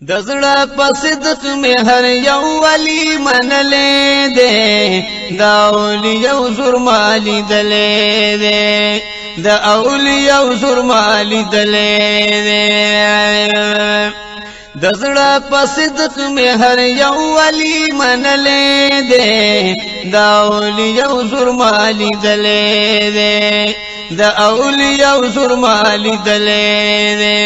د زړه په صدق مې هر یو ولی منلې دې دا اولیو زور مالی دلې دې د اولیو زور مالی دلې دې د زړه په صدق مې هر یو ولی منلې دې دا اولیو زور مالی دلې دې د اولیو زور مالی دلې دې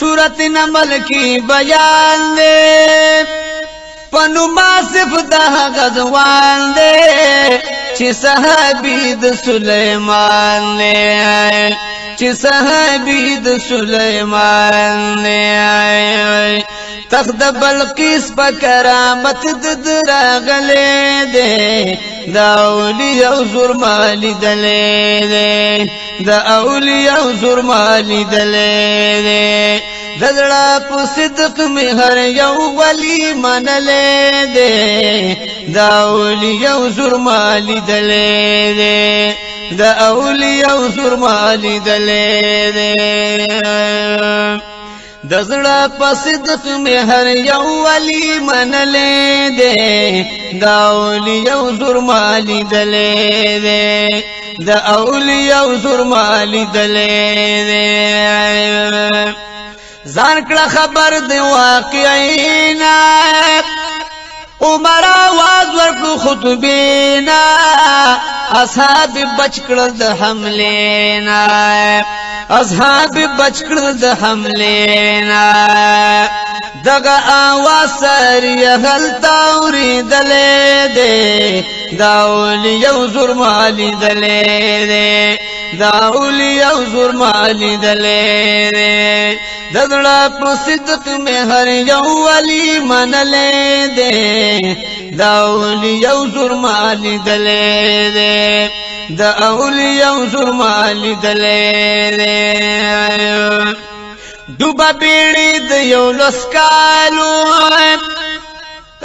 صورت نمل کی بیان دے پنو ما صف ده غزوان دے چې صحابي د سليمان نه چې صحابي د سليمان نه تخت بلقیس په کرامت د دراغلې ده د اولی او زور مالی دلې ده د اولی او زور مالی دلې ده دزړه په صدق می هر یو ولی منلې دې دا اولیاء زور مالی دلې دې دا اولیاء زور مالی دلې دې د زړه په صدق می هر یو ولی منلې دې دا اولیاء زور مالی دلې دې دا اولیاء زور مالی دلې دې ځان کړه خبر دی واقعینا عمر आवाज ورکو خطبینا اصحاب بچ کړل د حملې نه اصحاب بچ کړل د حملې نه دغه आवाज سری هل تاوري دلې دې داول یو زور مالي دلې دې دا اولی او زرمالی دلے رے ددڑا پر صدق میں ہر یو ولی من لے دے دا اولی او زرمالی دلے رے دا اولی او زرمالی دلے رے دوبا بیڑی دیو لسکالو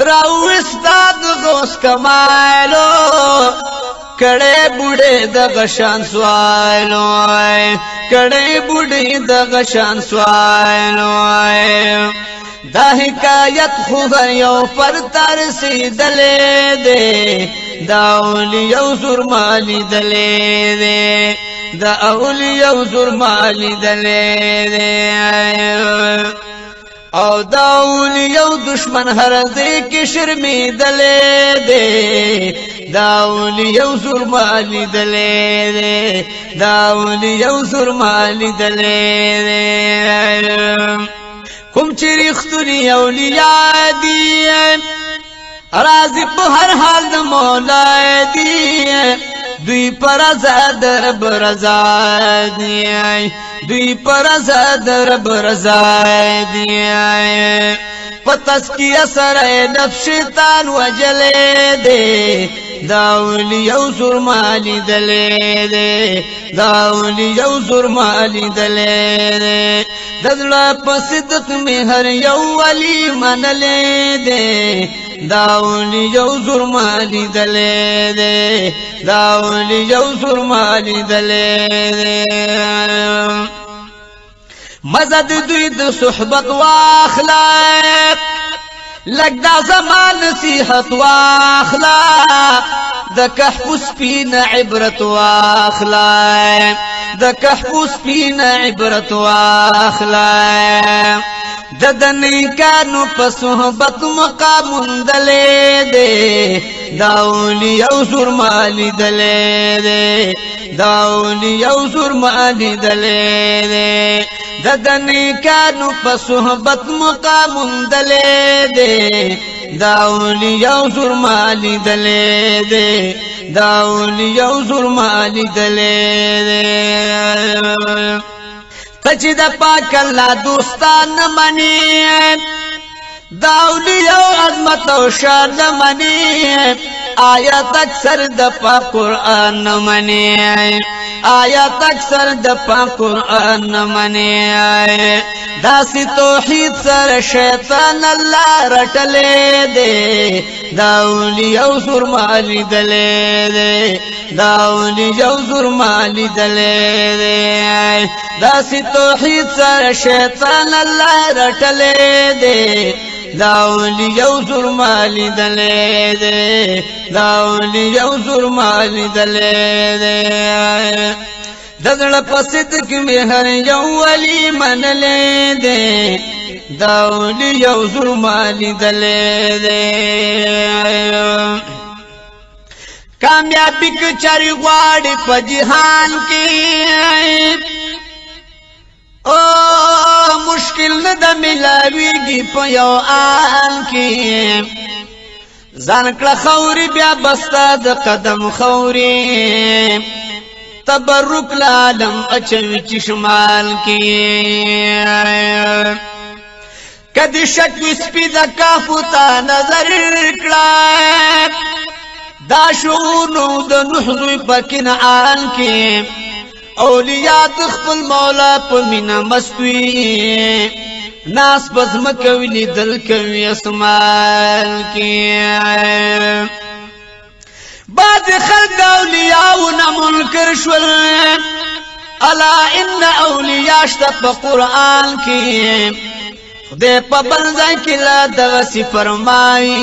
راو استاد غوث کمالو کړه بوډه د غشان سوالو کړه بوډه د غشان سوالو دا حکایت خو یو پر تر سیدلې دے دا اولیو زرمالی دلې دے دا اولیو زرمالی دلې دے او دا اولیو دشمن هر دې کې شرمې دلې دے دا اولیو سرمالی دلے دے دا اولیو سرمالی دلے دے کم چرختنی اولیاء دی رازی په هر حال د مولا دی دوی پر آزاد رب رضا دی دوی پر آزاد رب رضا دی په تسکیه سره نفس شیطان وجلې دے دا اولیو سرمالی دلې دے دا اولیو سرمالی دلې دے دزړه په صدق می هر یو ولی منلې دے دا اولیو سرمالی دلې دے دا اولیو سرمالی دلې دے مزد دوی د دو صحبت واخلا لګدا زمان نصیحت واخلا د کهف سپین عبرت واخلا د کهف سپین عبرت واخلا د دنې کانو په صحبت مقام دلې دې داولی او زرمالی دلې دې دا اولیاء زور مانی دلې دې د دنیکانو په صحبت مقام دلې دې دا اولیاء زور مانی دلې دې دا اولیاء زور مانی دلې کچ د پاک الله دوستان منی دا اولیاء عظمت او شان منی آیات اکثر د په قران منی آیات اکثر د په قران منی دا سی توحید سره شیطان الله رټلې دے دا اولیاء سرمالی دلې دے دا اولیاء سرمالی دلې دے دا سی توحید سره شیطان الله رټلې دے دا اولیو سرمالی دلے دے دا اولیو سرمالی دلے دے دزړه پسد کې مهر یو علي منلې دې داول یو ظلمانی دلې دې کامیابی کې چاري غواړي په جهان کې او مشکل نه د ملاویږي په یو آن کې ځان کړه خوري بیا بستا د قدم خوري تبرک العالم اچوي چې شمال کې کدی شک سپی د کافو ته نظر کړه دا شعور نو د نحوی پکن آن کې اولیاء د خپل مولا په مینا مستوي ناس پس مکوي لیدل کوي اسمان کې بعض خلق اولیاء ونه منکر شول الا ان اولیاء شته په قران کې خدای په بنځای کې لا دغه سی فرمایي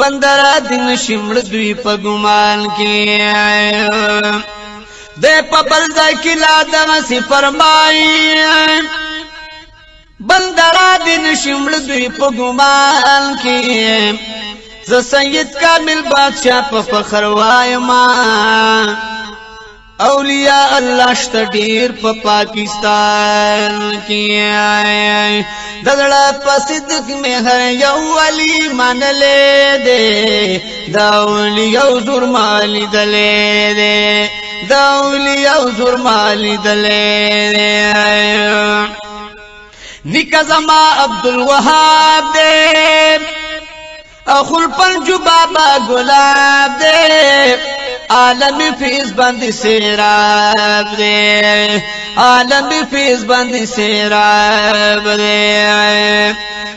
بندر دین شمړ دوی په ګمان کې د په بل ځای کې لا دغه سي فرمایي بندرا دین شمل دوی په ګمان کې ز سید کامل بادشاہ په فخر وایما اولیاء الله شت ډیر په پاکستان کې دغړه پسیدک مه هر یو علی منلې دے دا اولیاء زور مالی دلې دے دا اولیاء حضور مالی دلې نکا زما عبد الوهاب دې اخل پنجو بابا ګلاب دې عالمی فیض باندې سیراب دې عالمی فیض باندې سیراب دې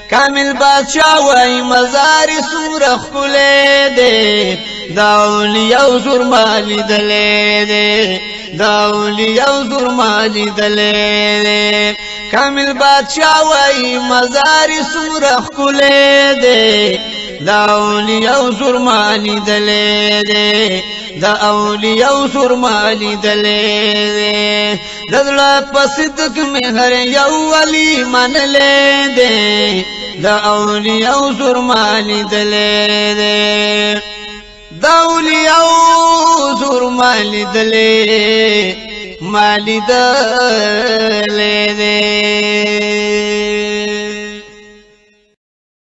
کامل بادشاہ وای مزار سورخ کولې دې دا اولیاء درمالی دلے دے دا اولیاء درمالی دلے دے کامل بادشاہ وای مزار سمرخ کولے دے دا اولیاء درمالی دلے دے دا اولیاء سرمالی دلے دے دلہ پسدک مہر یو علی من لے دے دا اولیاء سرمالی دلے دے دا اولیاء زور مالی دلے مالی دلے دے